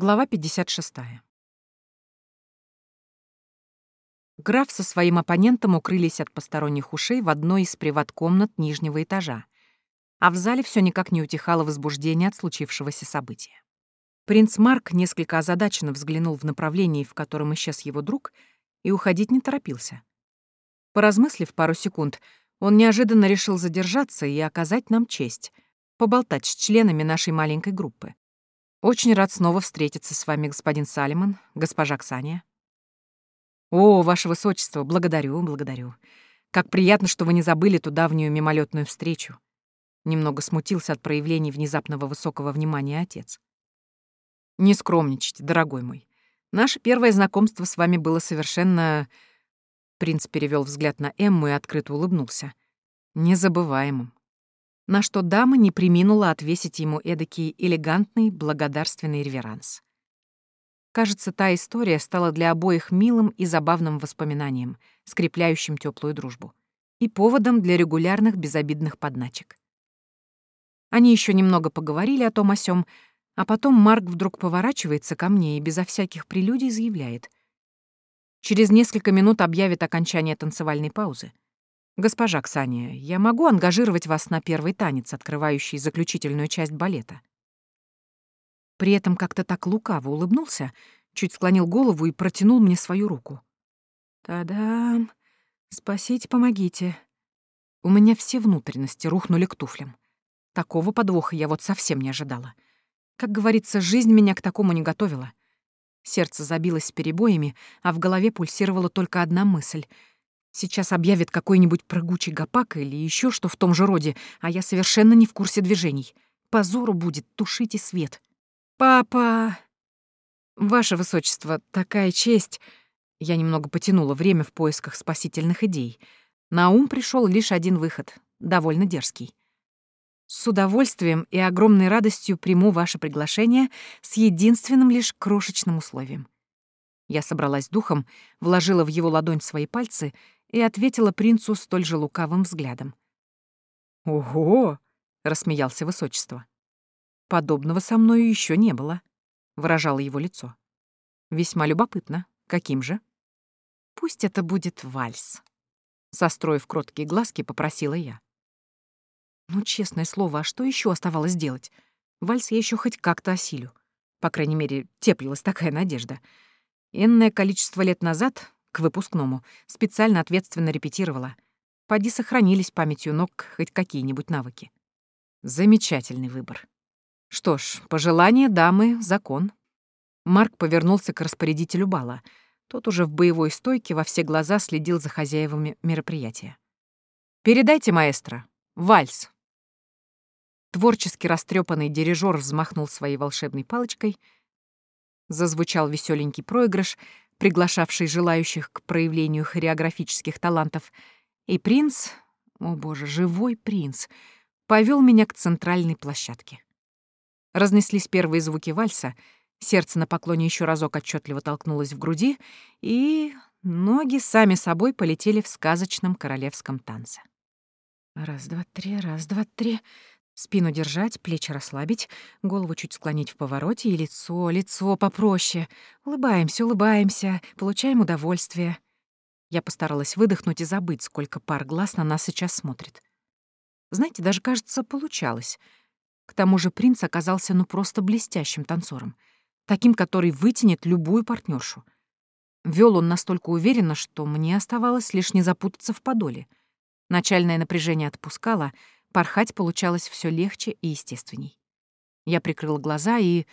Глава 56. Граф со своим оппонентом укрылись от посторонних ушей в одной из приват-комнат нижнего этажа, а в зале все никак не утихало возбуждение от случившегося события. Принц Марк несколько озадаченно взглянул в направлении, в котором исчез его друг, и уходить не торопился. Поразмыслив пару секунд, он неожиданно решил задержаться и оказать нам честь, поболтать с членами нашей маленькой группы. Очень рад снова встретиться с вами, господин Салимон, госпожа Ксания. О, ваше высочество, благодарю, благодарю. Как приятно, что вы не забыли ту давнюю мимолетную встречу. Немного смутился от проявлений внезапного высокого внимания отец. Не скромничайте, дорогой мой. Наше первое знакомство с вами было совершенно... Принц перевел взгляд на Эмму и открыто улыбнулся. Незабываемым на что дама не приминула отвесить ему эдакий элегантный, благодарственный реверанс. Кажется, та история стала для обоих милым и забавным воспоминанием, скрепляющим теплую дружбу, и поводом для регулярных безобидных подначек. Они еще немного поговорили о том о сём, а потом Марк вдруг поворачивается ко мне и безо всяких прелюдий заявляет. Через несколько минут объявит окончание танцевальной паузы. «Госпожа Ксания, я могу ангажировать вас на первый танец, открывающий заключительную часть балета?» При этом как-то так лукаво улыбнулся, чуть склонил голову и протянул мне свою руку. «Та-дам! Спасите, помогите!» У меня все внутренности рухнули к туфлям. Такого подвоха я вот совсем не ожидала. Как говорится, жизнь меня к такому не готовила. Сердце забилось с перебоями, а в голове пульсировала только одна мысль — Сейчас объявит какой-нибудь прыгучий гопак или еще что в том же роде, а я совершенно не в курсе движений. Позору будет, тушите свет. Папа! Ваше Высочество, такая честь... Я немного потянула время в поисках спасительных идей. На ум пришел лишь один выход, довольно дерзкий. С удовольствием и огромной радостью приму ваше приглашение с единственным лишь крошечным условием. Я собралась духом, вложила в его ладонь свои пальцы и ответила принцу столь же лукавым взглядом. «Ого!» — рассмеялся высочество. «Подобного со мною еще не было», — выражало его лицо. «Весьма любопытно. Каким же?» «Пусть это будет вальс», — состроив кроткие глазки, попросила я. Ну, честное слово, а что еще оставалось делать? Вальс я еще хоть как-то осилю. По крайней мере, теплилась такая надежда. Энное количество лет назад к выпускному, специально ответственно репетировала. Поди сохранились памятью ног хоть какие-нибудь навыки. Замечательный выбор. Что ж, пожелание дамы — закон. Марк повернулся к распорядителю бала. Тот уже в боевой стойке во все глаза следил за хозяевами мероприятия. «Передайте, маэстро. Вальс!» Творчески растрепанный дирижер взмахнул своей волшебной палочкой. Зазвучал веселенький проигрыш, приглашавший желающих к проявлению хореографических талантов, и принц, о боже, живой принц, повел меня к центральной площадке. Разнеслись первые звуки вальса, сердце на поклоне еще разок отчетливо толкнулось в груди, и ноги сами собой полетели в сказочном королевском танце. Раз, два, три, раз, два, три. Спину держать, плечи расслабить, голову чуть склонить в повороте и лицо, лицо попроще. Улыбаемся, улыбаемся, получаем удовольствие. Я постаралась выдохнуть и забыть, сколько пар глаз на нас сейчас смотрит. Знаете, даже, кажется, получалось. К тому же принц оказался ну просто блестящим танцором, таким, который вытянет любую партнершу. Вел он настолько уверенно, что мне оставалось лишь не запутаться в подоле. Начальное напряжение отпускало — порхать получалось все легче и естественней. Я прикрыл глаза и...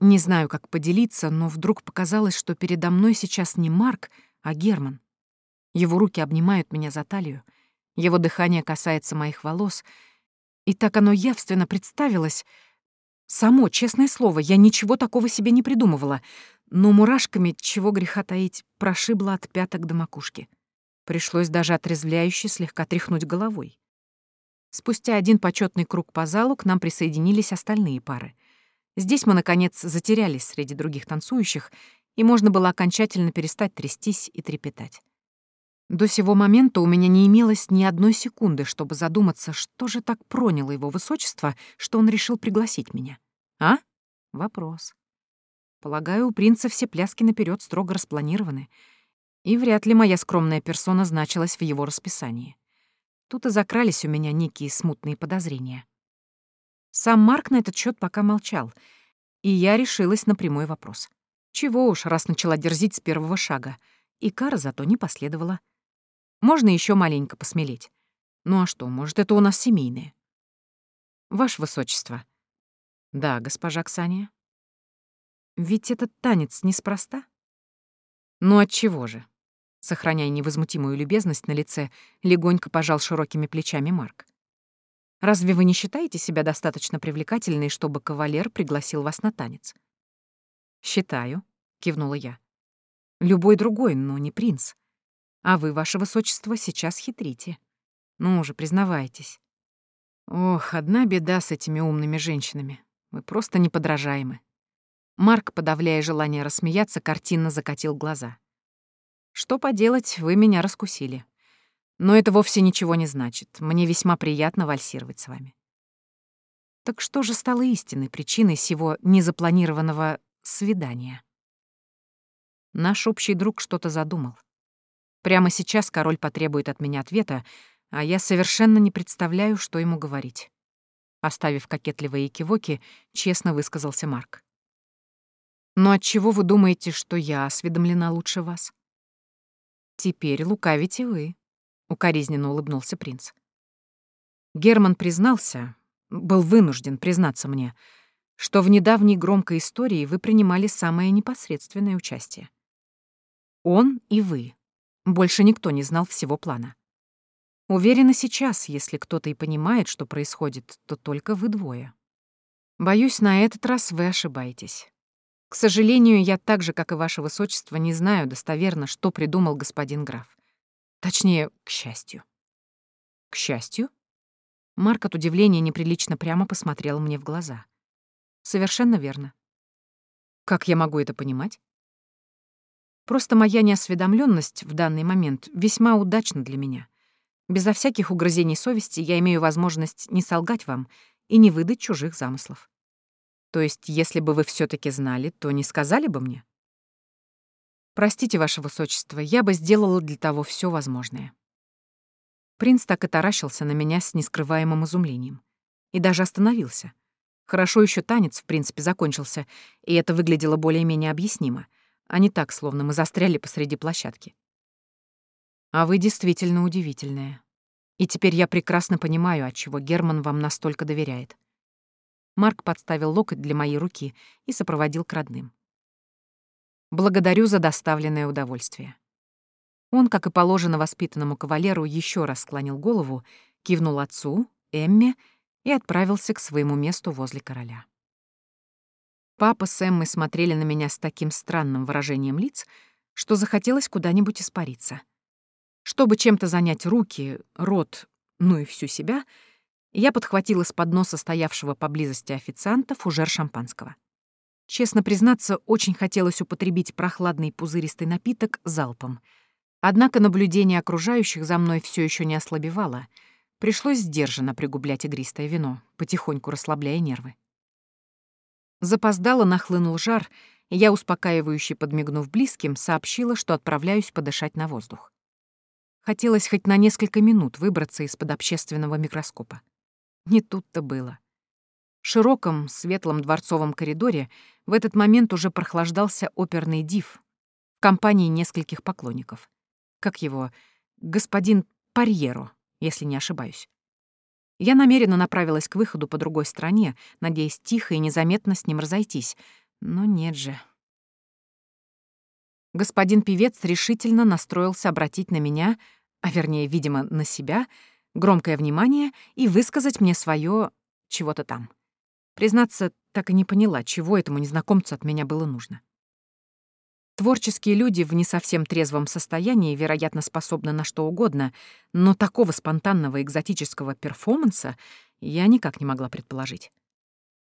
Не знаю, как поделиться, но вдруг показалось, что передо мной сейчас не Марк, а Герман. Его руки обнимают меня за талию, его дыхание касается моих волос, и так оно явственно представилось. Само, честное слово, я ничего такого себе не придумывала, но мурашками, чего греха таить, прошибло от пяток до макушки. Пришлось даже отрезвляюще слегка тряхнуть головой. Спустя один почетный круг по залу к нам присоединились остальные пары. Здесь мы, наконец, затерялись среди других танцующих, и можно было окончательно перестать трястись и трепетать. До сего момента у меня не имелось ни одной секунды, чтобы задуматься, что же так проняло его высочество, что он решил пригласить меня. А? Вопрос. Полагаю, у принца все пляски наперед строго распланированы, и вряд ли моя скромная персона значилась в его расписании. Тут и закрались у меня некие смутные подозрения. Сам Марк на этот счет пока молчал, и я решилась на прямой вопрос. Чего уж, раз начала дерзить с первого шага, и кара зато не последовала. Можно еще маленько посмелеть. Ну а что, может, это у нас семейное? Ваше Высочество. Да, госпожа Ксания. Ведь этот танец неспроста. Ну от чего же? Сохраняя невозмутимую любезность на лице, легонько пожал широкими плечами Марк. Разве вы не считаете себя достаточно привлекательной, чтобы кавалер пригласил вас на танец? Считаю, кивнула я. Любой другой, но не принц. А вы, ваше высочество, сейчас хитрите. Ну уже признавайтесь. Ох, одна беда с этими умными женщинами. Вы просто неподражаемы. Марк, подавляя желание рассмеяться, картинно закатил глаза. Что поделать, вы меня раскусили. Но это вовсе ничего не значит. Мне весьма приятно вальсировать с вами. Так что же стало истинной причиной сего незапланированного свидания? Наш общий друг что-то задумал. Прямо сейчас король потребует от меня ответа, а я совершенно не представляю, что ему говорить. Оставив кокетливые кивоки, честно высказался Марк. «Но отчего вы думаете, что я осведомлена лучше вас?» «Теперь лукавите вы», укоризненно улыбнулся принц. Герман признался, был вынужден признаться мне, что в недавней громкой истории вы принимали самое непосредственное участие. Он и вы. Больше никто не знал всего плана. Уверена, сейчас, если кто-то и понимает, что происходит, то только вы двое. Боюсь, на этот раз вы ошибаетесь. К сожалению, я так же, как и ваше высочество, не знаю достоверно, что придумал господин граф. Точнее, к счастью. К счастью? Марк от удивления неприлично прямо посмотрел мне в глаза. Совершенно верно. Как я могу это понимать? Просто моя неосведомленность в данный момент весьма удачна для меня. Безо всяких угрызений совести я имею возможность не солгать вам и не выдать чужих замыслов. То есть, если бы вы все таки знали, то не сказали бы мне? Простите, ваше высочество, я бы сделала для того все возможное. Принц так и таращился на меня с нескрываемым изумлением. И даже остановился. Хорошо еще танец, в принципе, закончился, и это выглядело более-менее объяснимо, а не так, словно мы застряли посреди площадки. А вы действительно удивительная. И теперь я прекрасно понимаю, отчего Герман вам настолько доверяет. Марк подставил локоть для моей руки и сопроводил к родным. Благодарю за доставленное удовольствие. Он, как и положено воспитанному кавалеру, еще раз склонил голову, кивнул отцу, Эмме и отправился к своему месту возле короля. Папа с Эммой смотрели на меня с таким странным выражением лиц, что захотелось куда-нибудь испариться. Чтобы чем-то занять руки, рот, ну и всю себя, я подхватила с подноса стоявшего поблизости официанта фужер шампанского. Честно признаться, очень хотелось употребить прохладный пузыристый напиток залпом. Однако наблюдение окружающих за мной все еще не ослабевало. Пришлось сдержанно пригублять игристое вино, потихоньку расслабляя нервы. Запоздало нахлынул жар, и я, успокаивающе подмигнув близким, сообщила, что отправляюсь подышать на воздух. Хотелось хоть на несколько минут выбраться из-под общественного микроскопа. Не тут-то было. В широком, светлом дворцовом коридоре в этот момент уже прохлаждался оперный див в компании нескольких поклонников. Как его? Господин Парьеро, если не ошибаюсь. Я намеренно направилась к выходу по другой стороне, надеясь тихо и незаметно с ним разойтись, но нет же. Господин певец решительно настроился обратить на меня, а вернее, видимо, на себя, громкое внимание и высказать мне свое чего-то там. Признаться, так и не поняла, чего этому незнакомцу от меня было нужно. Творческие люди в не совсем трезвом состоянии, вероятно, способны на что угодно, но такого спонтанного экзотического перформанса я никак не могла предположить.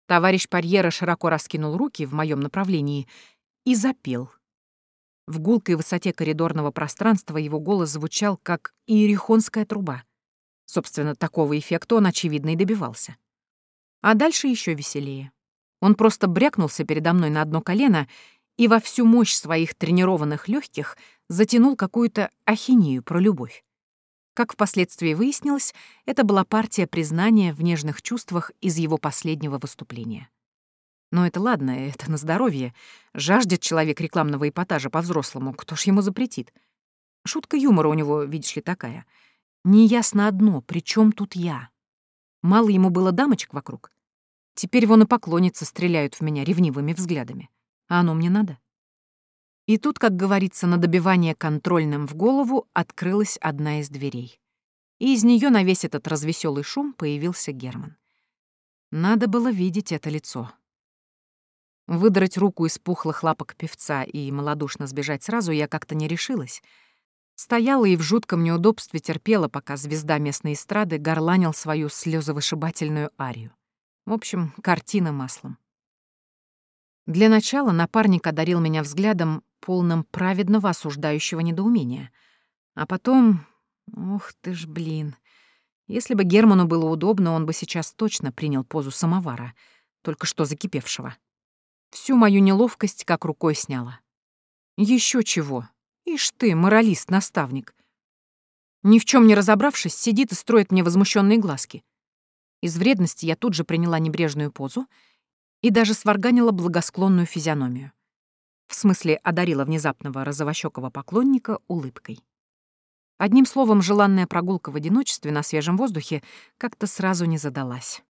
Товарищ Парьера широко раскинул руки в моем направлении и запел. В гулкой высоте коридорного пространства его голос звучал, как иерихонская труба. Собственно, такого эффекта он, очевидно, и добивался. А дальше еще веселее. Он просто брякнулся передо мной на одно колено и во всю мощь своих тренированных легких затянул какую-то ахинею про любовь. Как впоследствии выяснилось, это была партия признания в нежных чувствах из его последнего выступления. Но это ладно, это на здоровье. Жаждет человек рекламного эпатажа по-взрослому, кто ж ему запретит? Шутка юмора у него, видишь ли, такая. Неясно одно, при чем тут я? Мало ему было дамочек вокруг. Теперь вон и поклонницы стреляют в меня ревнивыми взглядами. А оно мне надо? И тут, как говорится, на добивание контрольным в голову открылась одна из дверей. И из нее на весь этот развеселый шум появился Герман. Надо было видеть это лицо. Выдрать руку из пухлых лапок певца и малодушно сбежать сразу я как-то не решилась. Стояла и в жутком неудобстве терпела, пока звезда местной эстрады горланил свою слезовышибательную арию. В общем, картина маслом. Для начала напарник одарил меня взглядом, полным праведного осуждающего недоумения. А потом... Ух ты ж, блин. Если бы Герману было удобно, он бы сейчас точно принял позу самовара, только что закипевшего. Всю мою неловкость как рукой сняла. Еще чего. Ишь ты, моралист-наставник. Ни в чем не разобравшись, сидит и строит мне возмущенные глазки. Из вредности я тут же приняла небрежную позу и даже сварганила благосклонную физиономию. В смысле, одарила внезапного розовощекого поклонника улыбкой. Одним словом, желанная прогулка в одиночестве на свежем воздухе как-то сразу не задалась.